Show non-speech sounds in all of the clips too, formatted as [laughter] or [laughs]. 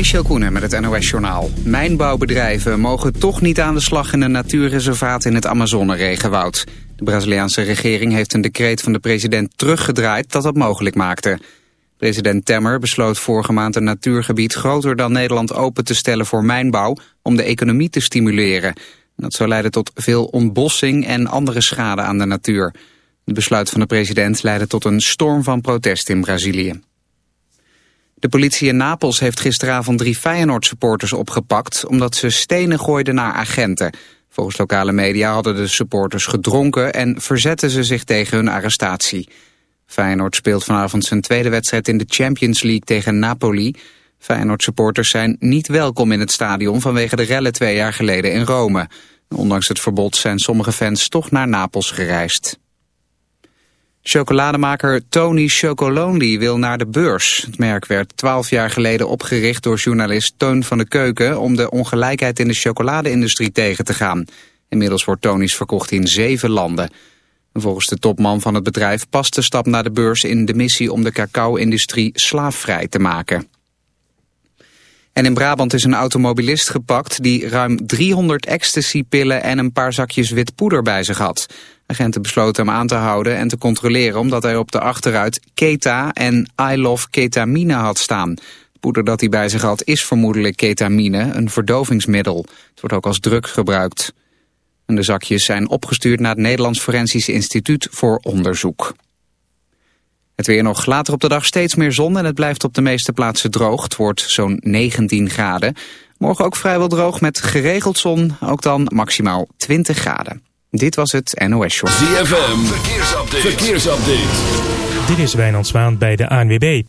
Michel Koenen met het NOS-journaal. Mijnbouwbedrijven mogen toch niet aan de slag in een natuurreservaat in het Amazone-regenwoud. De Braziliaanse regering heeft een decreet van de president teruggedraaid dat dat mogelijk maakte. President Temmer besloot vorige maand een natuurgebied groter dan Nederland open te stellen voor mijnbouw om de economie te stimuleren. Dat zou leiden tot veel ontbossing en andere schade aan de natuur. Het besluit van de president leidde tot een storm van protest in Brazilië. De politie in Napels heeft gisteravond drie Feyenoord-supporters opgepakt... omdat ze stenen gooiden naar agenten. Volgens lokale media hadden de supporters gedronken... en verzetten ze zich tegen hun arrestatie. Feyenoord speelt vanavond zijn tweede wedstrijd in de Champions League tegen Napoli. Feyenoord-supporters zijn niet welkom in het stadion... vanwege de rellen twee jaar geleden in Rome. Ondanks het verbod zijn sommige fans toch naar Napels gereisd. Chocolademaker Tony Chocolonely wil naar de beurs. Het merk werd twaalf jaar geleden opgericht door journalist Toon van de Keuken... om de ongelijkheid in de chocoladeindustrie tegen te gaan. Inmiddels wordt Tony's verkocht in zeven landen. Volgens de topman van het bedrijf past de stap naar de beurs in de missie... om de cacao-industrie slaafvrij te maken. En in Brabant is een automobilist gepakt die ruim 300 ecstasy-pillen en een paar zakjes wit poeder bij zich had. Agenten besloten hem aan te houden en te controleren omdat hij op de achteruit Keta en I Love Ketamine had staan. Het poeder dat hij bij zich had is vermoedelijk ketamine, een verdovingsmiddel. Het wordt ook als drug gebruikt. En de zakjes zijn opgestuurd naar het Nederlands Forensisch Instituut voor onderzoek. Het weer nog later op de dag steeds meer zon en het blijft op de meeste plaatsen droog. Het wordt zo'n 19 graden. Morgen ook vrijwel droog met geregeld zon, ook dan maximaal 20 graden. Dit was het NOS Show. ZFM, verkeersupdate. verkeersupdate. Dit is Wijnand Zwaan bij de ANWB.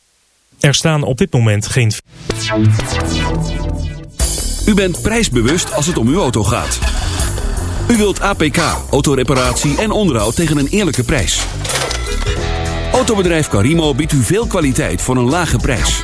Er staan op dit moment geen... U bent prijsbewust als het om uw auto gaat. U wilt APK, autoreparatie en onderhoud tegen een eerlijke prijs. Autobedrijf Carimo biedt u veel kwaliteit voor een lage prijs.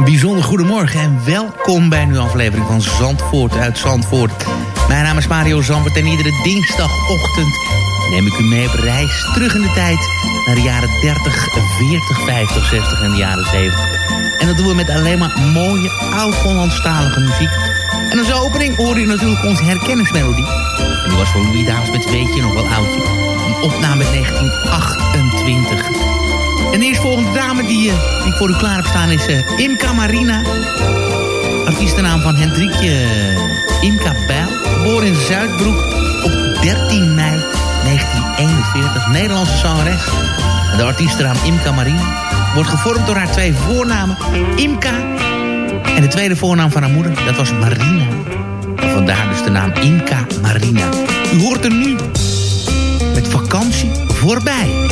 Een bijzonder goedemorgen en welkom bij een aflevering van Zandvoort uit Zandvoort. Mijn naam is Mario Zandvoort en iedere dinsdagochtend neem ik u mee op reis terug in de tijd naar de jaren 30, 40, 50, 60 en de jaren 70. En dat doen we met alleen maar mooie oud-Hollandstalige muziek. En als opening hoor je natuurlijk onze herkenningsmelodie. En die was voor Louis Dames met Weet je nog wel oudje. Een opname uit 1928. En de eerstvolgende dame die, eh, ik voor u klaar heb staan is uh, Imka Marina. Artiestennaam van Hendrikje uh, Imka Bijl. Geboren in Zuidbroek op 13 mei 1941. Nederlandse zangeres. De artiestennaam Imka Marina wordt gevormd door haar twee voornamen. Imka en de tweede voornaam van haar moeder, dat was Marina. Vandaar dus de naam Imka Marina. U hoort er nu met vakantie voorbij.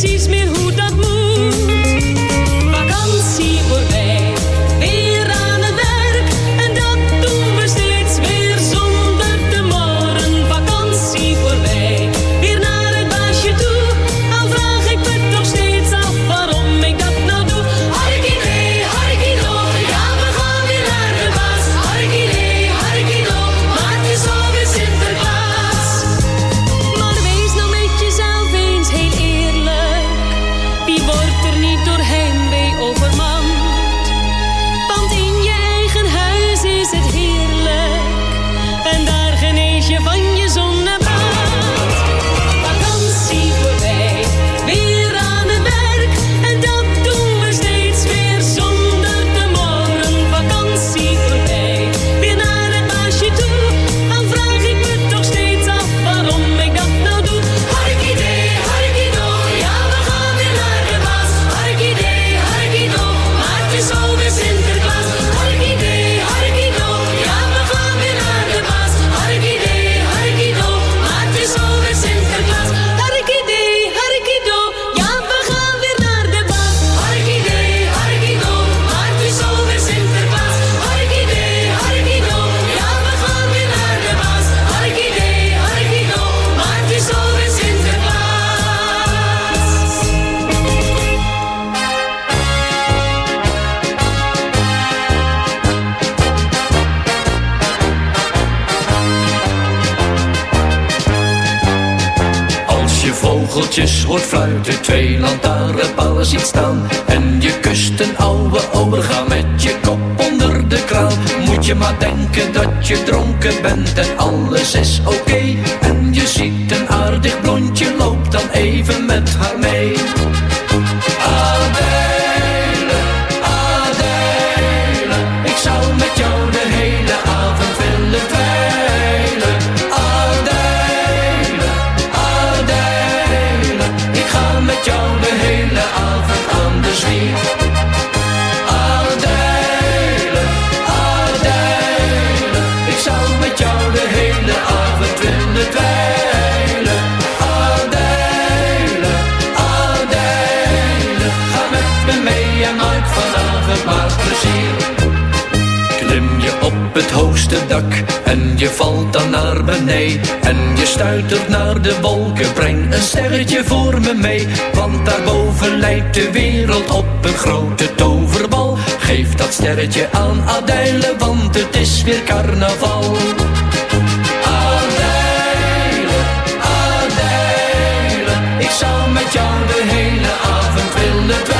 sees me. Denken dat je dronken bent en alles is oké. En je ziet een aardig blondje, loopt dan even met haar mee. Het hoogste dak en je valt dan naar beneden. En je stuitert naar de wolken, breng een sterretje voor me mee. Want daarboven lijkt de wereld op een grote toverbal. Geef dat sterretje aan Adèle, want het is weer carnaval. Adèle, Adèle, ik zou met jou de hele avond willen dweilen.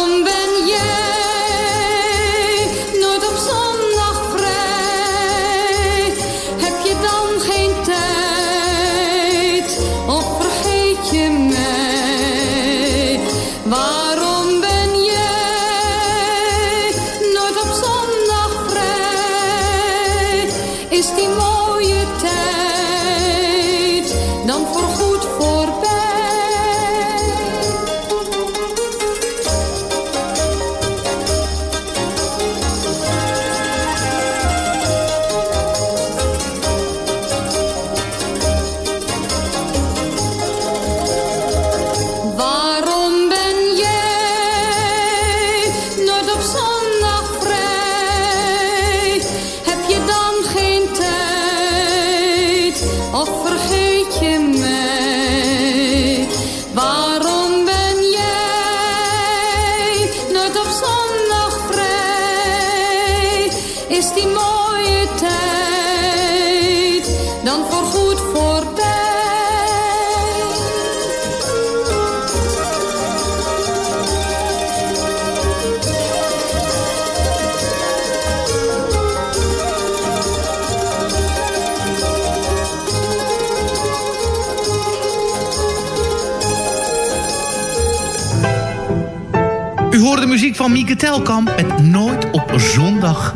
Mieke Telkamp met Nooit op zondag.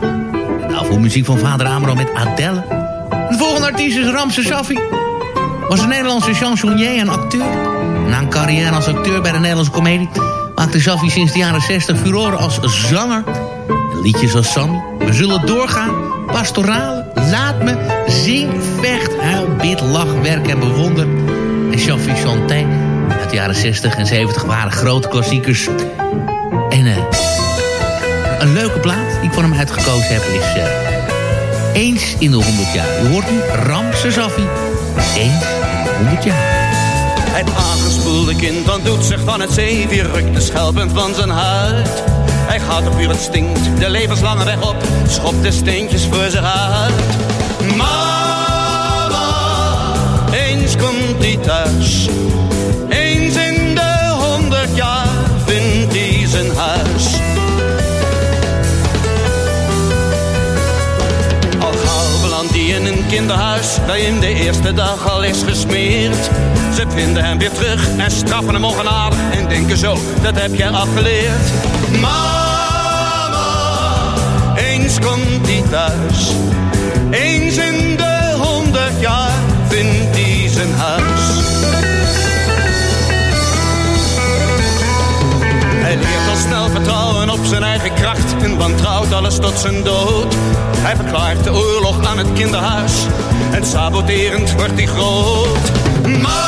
Daarvoor muziek van vader Amro met Adele. De volgende artiest is Ramse Safi. Was een Nederlandse chansonnier en acteur. Na een carrière als acteur bij de Nederlandse komedie... maakte Safi sinds de jaren 60 furoren als zanger. Liedjes als Sammy. We zullen doorgaan. Pastorale. Laat me. Zing, vecht, huil, bid, lach, werk en bewonder. En Safi Chanté uit de jaren 60 en 70 waren grote klassiekers... En eh, een leuke plaat die ik van hem uitgekozen heb is... eh, Eens in de 100 jaar. U hoort nu Ram Saffi. Eens in de 100 jaar. Het aangespoelde kind doet zich van het zeefje, rukt de schelpen van zijn huid. Hij gaat op uur het stinkt, de levenslange weg op, schopt de steentjes voor zich uit. Mama, eens komt hij thuis. Kinderhuis, hem de eerste dag al is gesmeerd. Ze vinden hem weer terug en straffen hem ongenadig en denken zo, dat heb jij afgeleerd. Mama, eens komt hij thuis. Eens vertrouwen op zijn eigen kracht en wantrouwt alles tot zijn dood. Hij verklaart de oorlog aan het kinderhuis en saboterend wordt hij groot. Mama,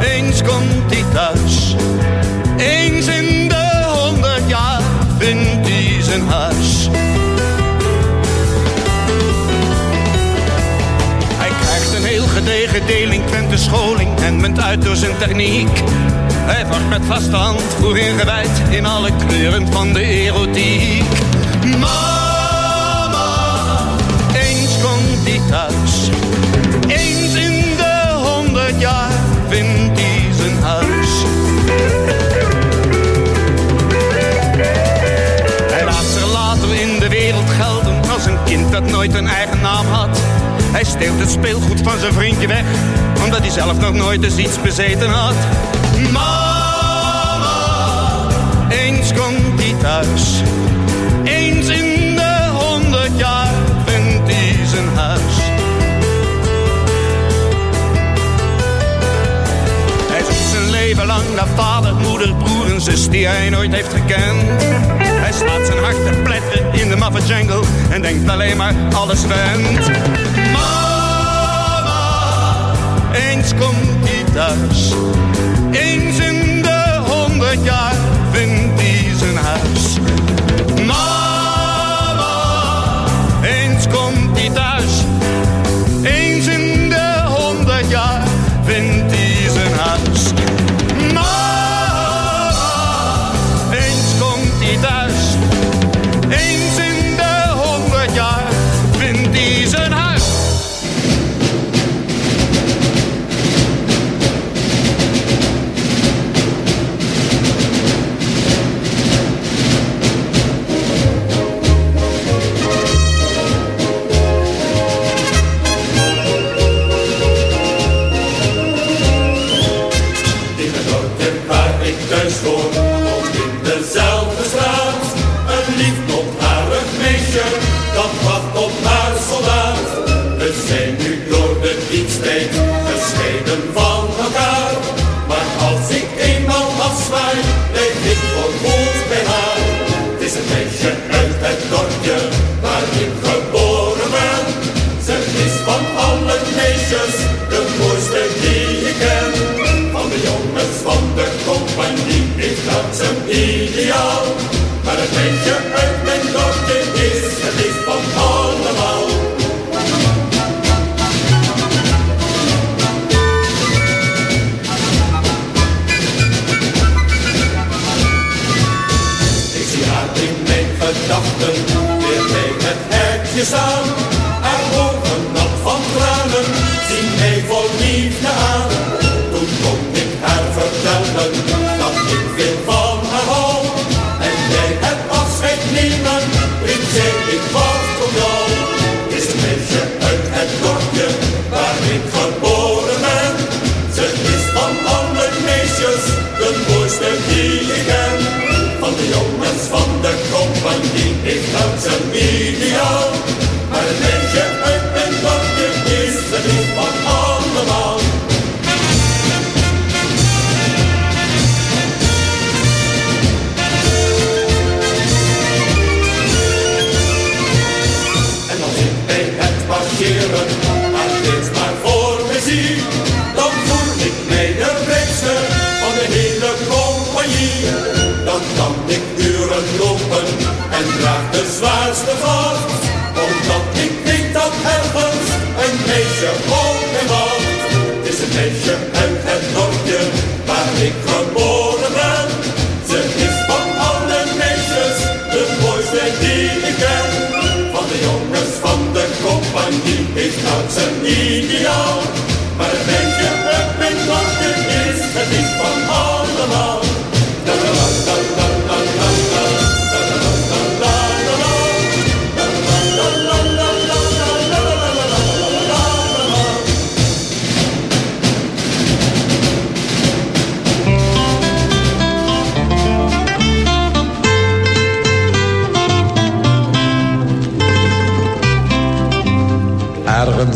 eens komt hij thuis. Eens in de honderd jaar vindt hij zijn huis. Hij krijgt een heel gedegen delinquente scholing en munt uit door zijn techniek. Hij wordt met vaste hand voor ingewijd in alle kleuren van de erotiek. Mama, eens komt hij thuis. Eens in de honderd jaar vindt hij zijn huis. Hij laat zich later in de wereld gelden als een kind dat nooit een eigen naam had. Hij steelt het speelgoed van zijn vriendje weg, omdat hij zelf nog nooit eens iets bezeten had. Mama, eens komt hij thuis. Eens in de honderd jaar vindt hij zijn huis. Hij zoekt zijn leven lang naar vader, moeder, broer en zus die hij nooit heeft gekend. Hij slaat zijn hart te pletten in de maffe jungle en denkt alleen maar alles went. Eens komt hij thuis. Eens in de honderd jaar vindt hij zijn huis. Mama, eens komt hij thuis. Eenmaal afzwaai, blijf ik voor goed bij haar. Het is een meisje media. Zwaarste vacht, omdat ik weet dat ergens een meisje op me wacht. Het is een meisje uit het dorpje waar ik geboren ben. Ze is van alle meisjes de mooiste die ik ken. Van de jongens van de compagnie is dat zijn ideaal. Maar het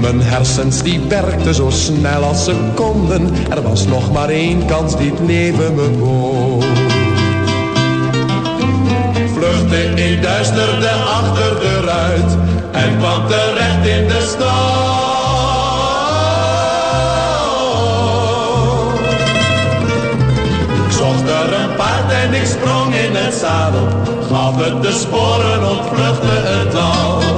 Mijn hersens die werkten zo snel als ze konden. Er was nog maar één kans die het leven me bood. Vluchtte in duisterde achter de ruit en kwam terecht in de stad. Ik en ik sprong in het zadel. Gaf het de sporen, ontvluchtte het dal.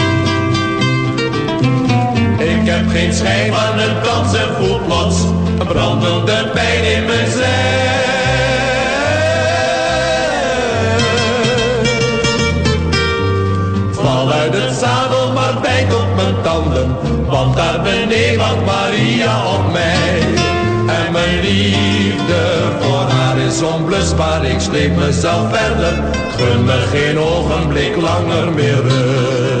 Heb geen schijn van een dans en voel een brandende pijn in mijn zij. Val uit het zadel, maar bijt op mijn tanden, want daar beneden wacht Maria op mij. En mijn liefde voor haar is onblusbaar, ik sleep mezelf verder, gun me geen ogenblik langer meer rust.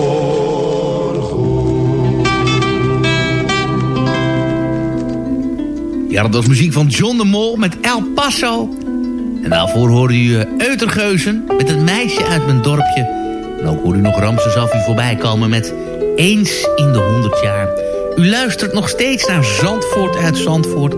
Ja, dat was muziek van John de Mol met El Paso. En daarvoor hoorde u eh, Eutergeuzen met het meisje uit mijn dorpje. En ook hoorde u nog Ramses Affi voorbij komen met Eens in de 100 jaar. U luistert nog steeds naar Zandvoort uit Zandvoort.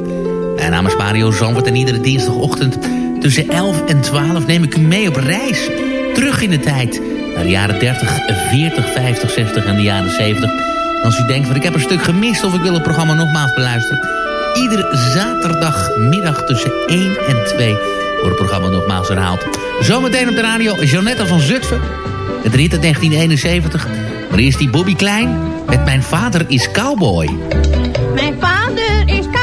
Mijn naam is Mario Zandvoort en iedere dinsdagochtend tussen 11 en 12 neem ik u mee op reis. Terug in de tijd naar de jaren 30, 40, 50, 60 en de jaren 70. En als u denkt van ik heb een stuk gemist of ik wil het programma nogmaals beluisteren... Iedere zaterdagmiddag tussen 1 en 2 wordt het programma nogmaals herhaald. Zometeen op de radio Jeanette van Zutphen. Het rit uit 1971. Maar eerst die Bobby Klein met Mijn vader is cowboy. Mijn vader is cowboy,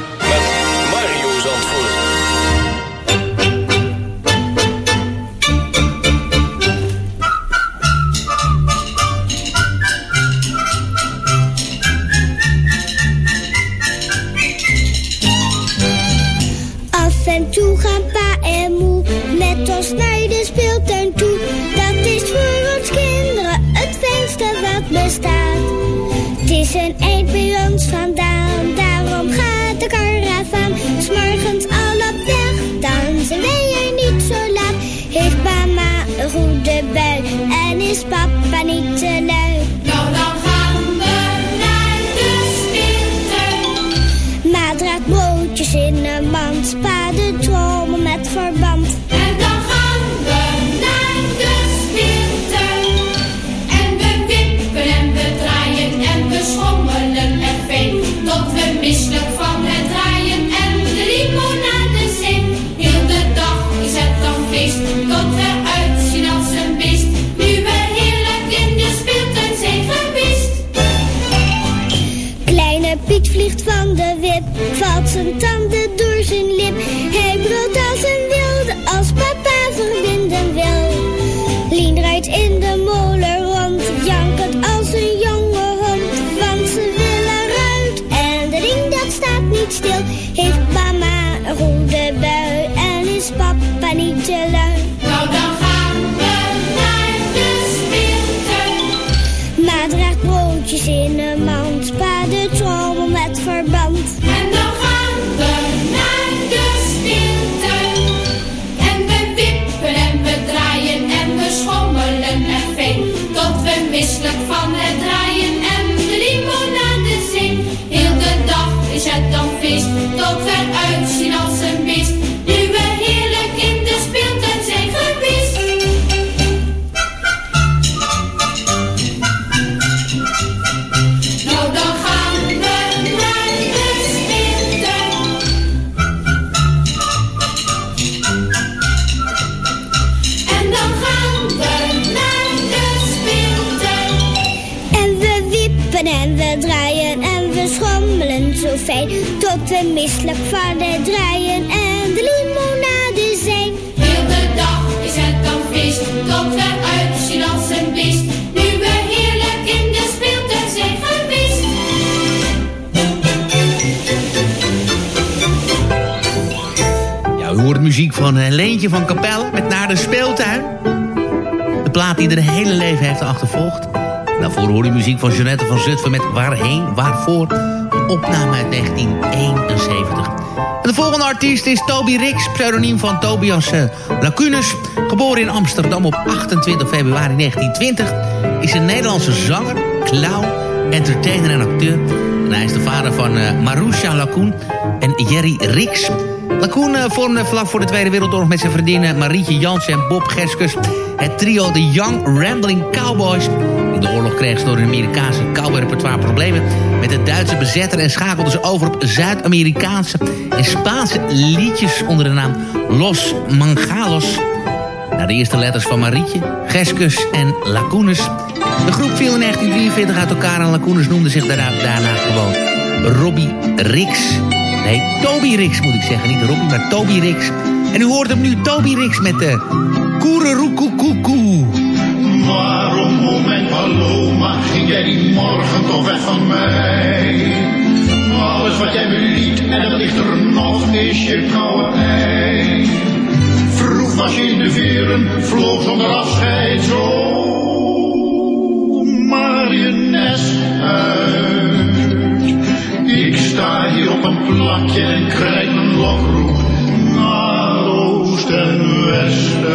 muziek van eh, Leentje van Capelle met Naar de Speeltuin. De plaat die er de hele leven heeft achtervolgd. Daarvoor hoor u muziek van Jeanette van Zutphen met Waarheen, Waarvoor. Een opname uit 1971. En de volgende artiest is Toby Rix, pseudoniem van Tobias uh, Lacunus. Geboren in Amsterdam op 28 februari 1920. Is een Nederlandse zanger, clown, entertainer en acteur. Hij is de vader van uh, Marusha Lacoen en Jerry Rix. Lacoen uh, vormde vlak voor de Tweede Wereldoorlog met zijn vriendinnen Marietje Jansen en Bob Geskus het trio The Young Rambling Cowboys. In de oorlog kregen ze door hun Amerikaanse cowboyrepertoire problemen met de Duitse bezetter en schakelden ze over op Zuid-Amerikaanse en Spaanse liedjes onder de naam Los Mangalos. Naar de eerste letters van Marietje, Geskus en Lacoenus. De groep viel in 1943 uit elkaar en Lacoenus noemde zich daarna, daarna gewoon Robbie Rix. Nee, Toby Rix moet ik zeggen. Niet Robbie, maar Toby Rix. En u hoort hem nu, Toby Rix, met de Koereroekoekoekoe. Waarom, oh mijn Paloma, ging jij die morgen toch weg van mij? Alles wat jij me liet, en dat ligt er nog, is je koude ei. Vroeg was je in de veren, vloog zonder afscheid zo. Maar je uit. Ik sta hier op een plakje en krijg mijn lokroep naar oost en west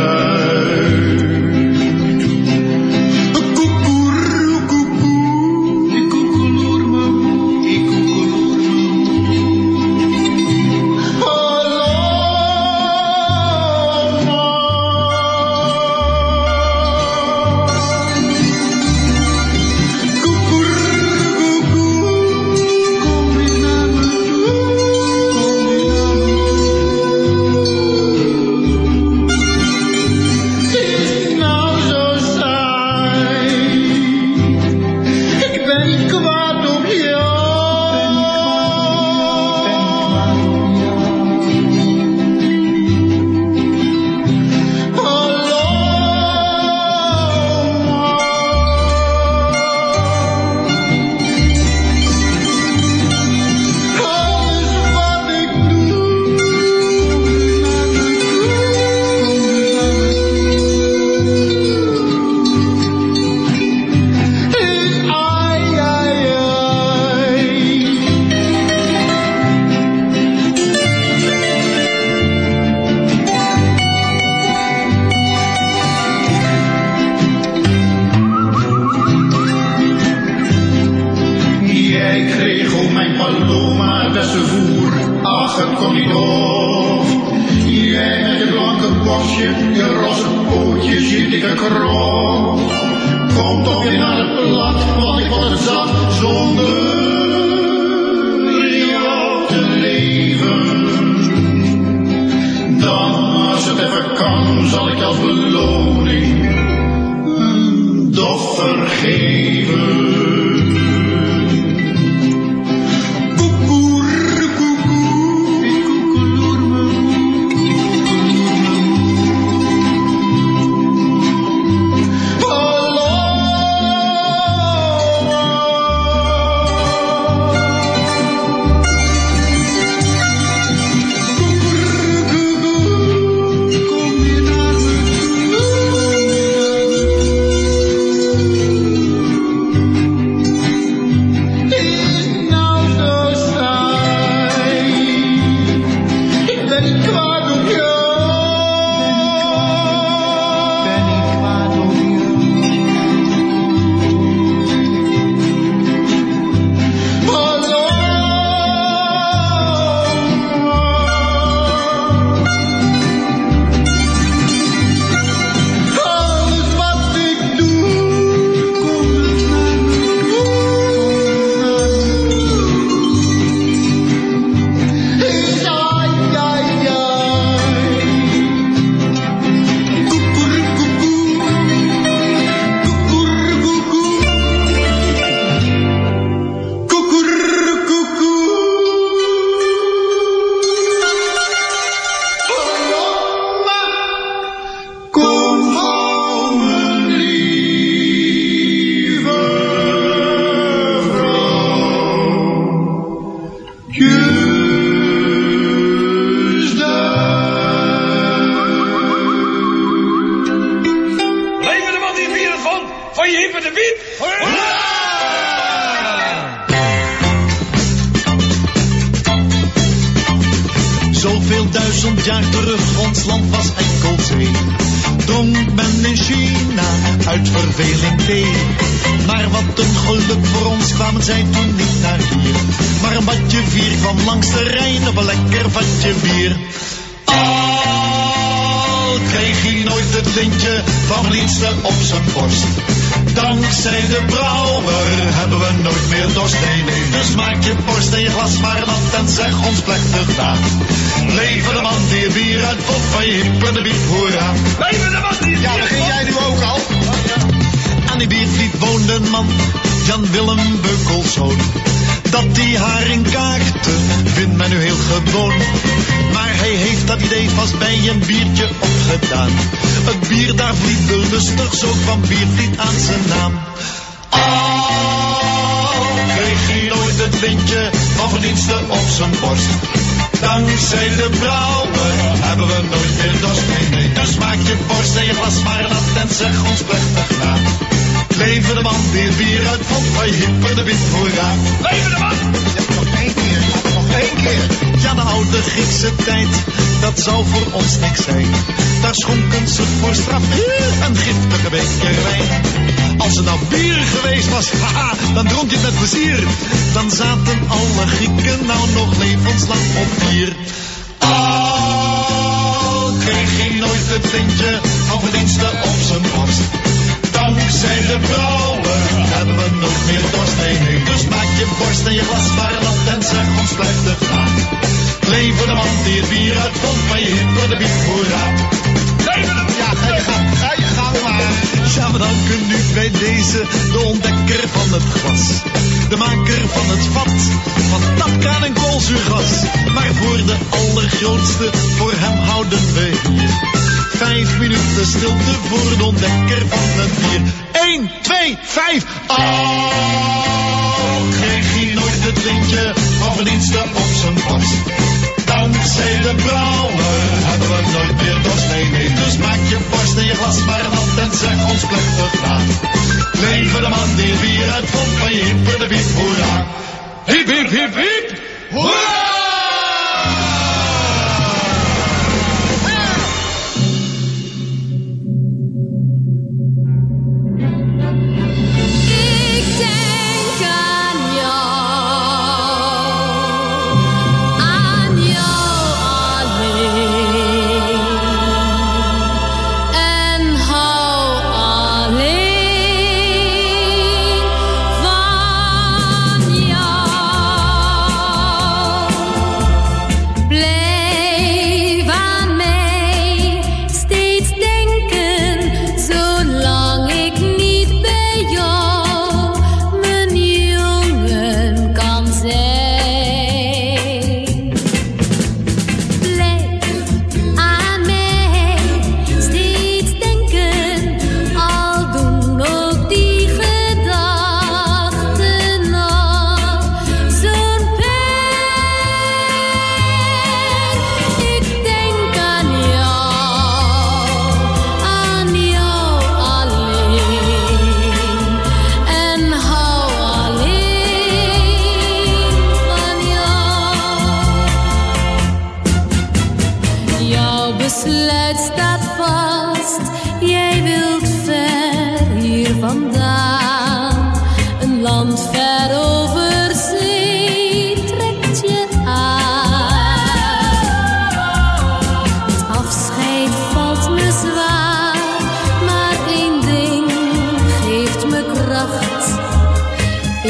van verdienste op zijn borst. Dankzij de brouwer hebben we nooit meer dorst. Nee, nee, dus maak je borst en je glas maar nat en zeg ons plechtig na. Leven de man die bier uitvond van je hip en de biep, hoera. Leven de man die Ja, begin jij nu ook al? Aan die biervliet woonde een man, Jan Willem Beukelszoon. Dat die haringkaarten vindt men nu heel gewoon. Maar hij heeft dat idee vast bij een biertje opgedaan. Het bier daar vliet lustig, zo kwam biervliet aan zijn naam. Al kreeg hij nooit het lintje van verdiensten op zijn borst. Dankzij de brouwer hebben we nooit meer dorst. Nee, nee, dus maak je borst en je glas maar nat en zeg ons plechtig na. Leven de man die het bier uitvond van je hipper de wit hoera. Leven de man. Nog één keer, nog één keer. Ja, de oude Griekse tijd, dat zou voor ons niks zijn. Daar schonken ze voor straf een giftige beker wijn. Als het nou bier geweest was, [laughs] haha, dan dronk je het met plezier. Dan zaten alle Grieken nou nog levenslang op bier. Al kreeg hij nooit het lintje van verdiensten op zijn borst. Dankzij de brouwer hebben we nooit meer dorst. Dus maak je borst en je glas maar nat en zeg ons plechtig na. Leven de man die het bier uitvond van je hip door de biep, hoera. Leven man. Ja, ga je gang, ga je gang maar. Ja, we danken nu bij deze de ontdekker van het glas. De maker van het vat, van tapkraan en koolzuurgas. Maar voor de allergrootste, voor hem houden we hier. Vijf minuten stilte voor de ontdekker van het bier. 1, 2, 5. Oh, kreeg hij nooit het lintje van verdiensten op zijn borst. Dankzij de brouwer hebben we nooit meer dorst. Nee, nee, dus maak je borst en je glas maar nat en zeg ons plechtig na. Leven de man die het bier uitvond van je hip de biep, hoera. Hip, hip, hip, hip. Hoera!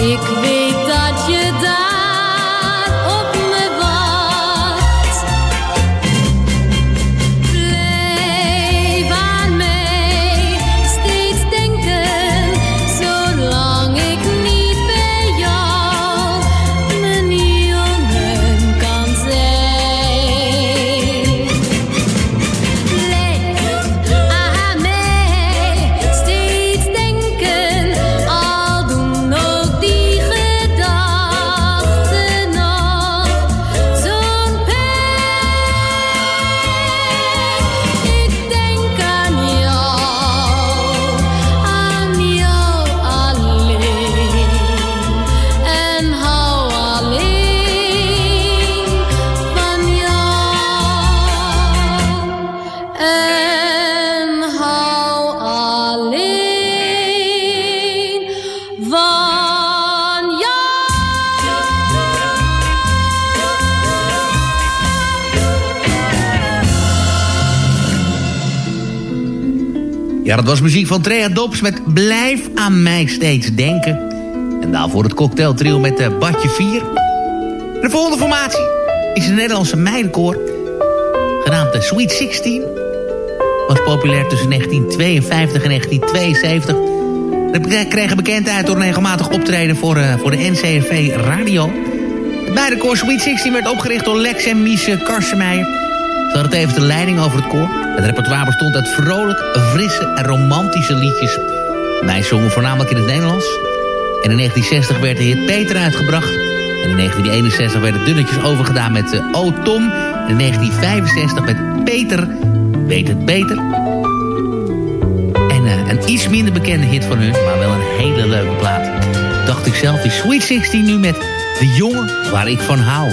Ik dat was muziek van Trea Dobbs met Blijf aan mij steeds denken. En daarvoor het cocktailtrio met uh, Badje 4. De volgende formatie is een Nederlandse meidenkoor. Genaamd de Sweet 16. Was populair tussen 1952 en 1972. Ze kregen bekendheid door regelmatig optreden voor, uh, voor de NCRV Radio. Het meidenkoor Sweet 16 werd opgericht door Lex en Mies Karsemeijer... Ze had even de leiding over het koor. Het repertoire bestond uit vrolijk, frisse en romantische liedjes. Wij zongen voornamelijk in het Nederlands. En in 1960 werd de hit Peter uitgebracht. En in 1961 werden dunnetjes overgedaan met uh, O Tom. En in 1965 met Peter Weet het Beter. En uh, een iets minder bekende hit van hun, maar wel een hele leuke plaat. Dacht ik zelf, die Sweet 16 nu met De Jongen Waar Ik Van Hou.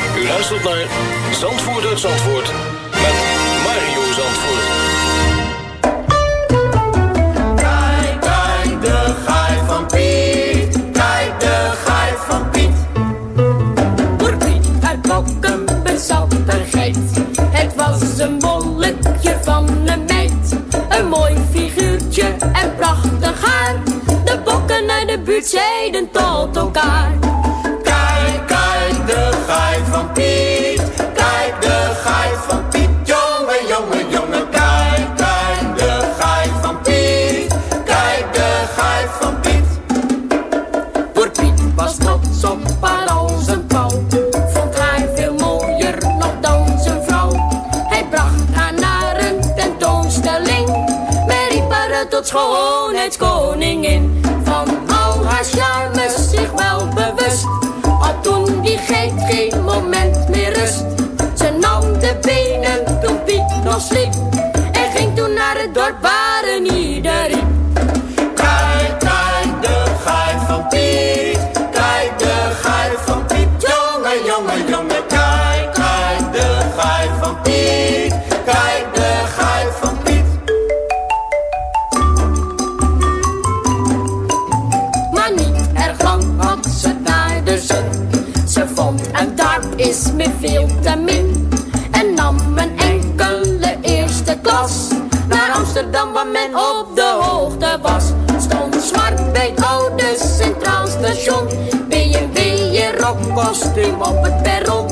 U luistert naar Zandvoort uit met Mario Zandvoort. Kijk, kijk, de gaai van Piet. Kijk, de gaai van Piet. Voor Piet uit Mokken bezat een. Het was een bolletje van een meid. Een mooi figuurtje en prachtig haar. De bokken uit de buurt zeiden tot elkaar. sleep. Men op de hoogte was. Stond zwart bij het oude Centraal Station. BMW je rockkostuum op het perron.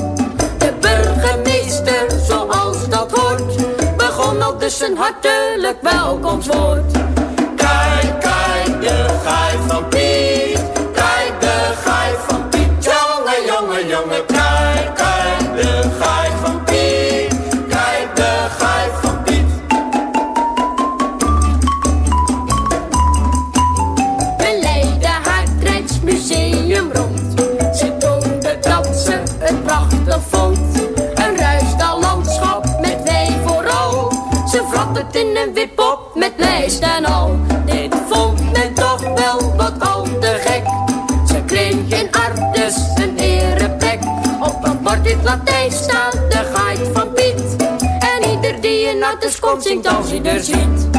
De burgemeester, zoals dat hoort, begon al dus een hartelijk welkomstwoord. Dit vond men toch wel wat al te gek. Ze kreeg in Artes een ereplek. Op een bord in het Latijn staat de geit van Piet. En ieder die in Artes komt zingt als hij er ziet.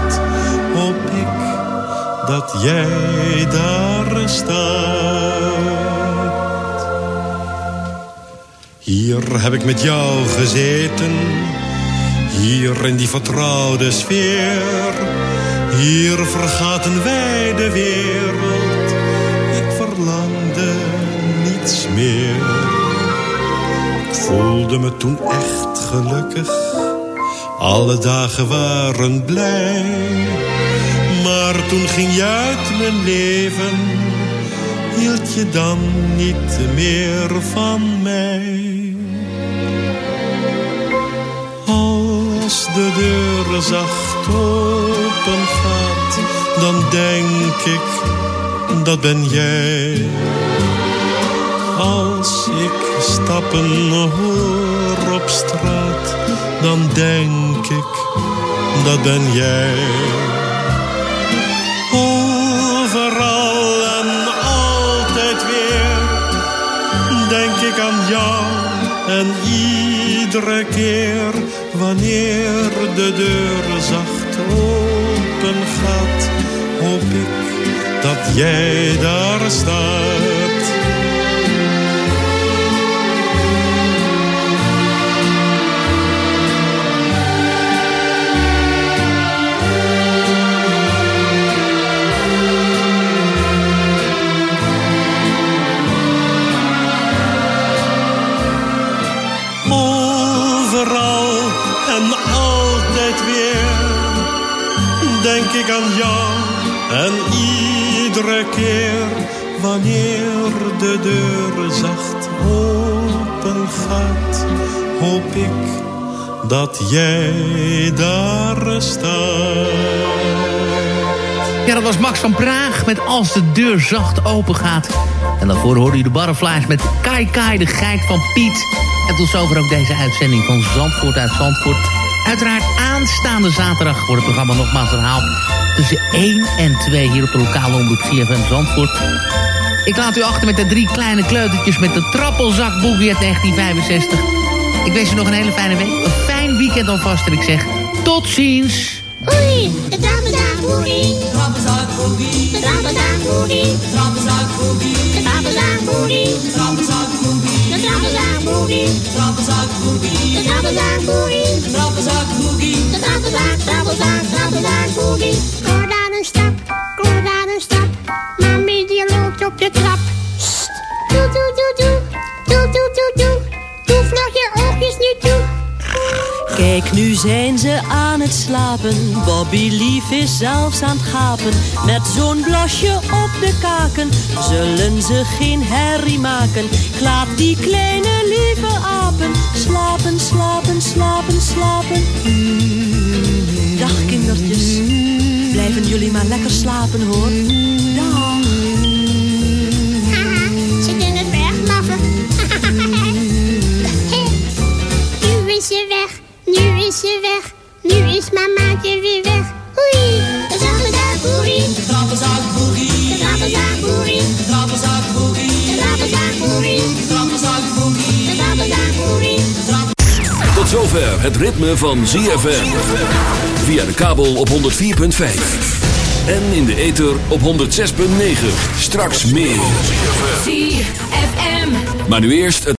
dat jij daar staat. Hier heb ik met jou gezeten, hier in die vertrouwde sfeer. Hier vergaten wij de wereld, ik verlangde niets meer. Ik voelde me toen echt gelukkig. Alle dagen waren blij. Maar toen ging je uit mijn leven. Hield je dan niet meer van mij? Als de deur zacht open gaat, dan denk ik, dat ben jij. Als ik stappen hoor op straat, dan denk ik, dat ben jij. Jou. En iedere keer, wanneer de deur zacht open gaat, hoop ik dat jij daar staat. Ik aan jou. En iedere keer wanneer de deur zacht open gaat, hoop ik dat jij daar staat. Ja, dat was Max van Praag met Als de deur zacht open gaat. En daarvoor hoorde u de Butterflies met Kai Kai, de geit van Piet. En tot zover ook deze uitzending van Zandvoort uit Zandvoort. Uiteraard aanstaande zaterdag wordt het programma nogmaals herhaald. Tussen 1 en 2 hier op de lokale omroep CFM Zandvoort. Ik laat u achter met de drie kleine kleutertjes met de trappelzakboegie uit 1965. Ik wens u nog een hele fijne week. Een fijn weekend alvast en ik zeg tot ziens. Oei, de trappelzakboegie. De trappelzakboegie. De trappelzakboegie. De trappelzakboegie. De trappelzakboegie. De trappelzakboegie. De trappelzakboegie. De trappelzakboegie. De trappelzakboegie. De trappelzakboegie. De trappelzak, trappelzak, trappelzakboegie. Kom daar een stap, kom daar een stap. Mami die loopt op de trap. Sst, doe. Doe, doe, doe, doe. Doe Kijk, nu zijn ze aan het slapen. Bobby Lief is zelfs aan het gapen. Met zo'n blasje op de kaken zullen ze geen herrie maken. Klaap die kleine lieve apen. Slapen, slapen, slapen, slapen. Dag kindertjes, blijven jullie maar lekker slapen hoor. Dag. Ze doen het wegmaffen. nu [laughs] is ze weg, nu is ze weg. Nu is mamaatje weer weg. Oei, de trappelzakboegie. De trappelzakboegie. De trappelzakboegie. De trappelzakboegie. De trappelzakboegie. De trappelzakboegie. De trappelzakboegie. Tot zover het ritme van ZFM. Via de kabel op 104.5. En in de ether op 106.9. Straks meer. ZFM. Maar nu eerst het...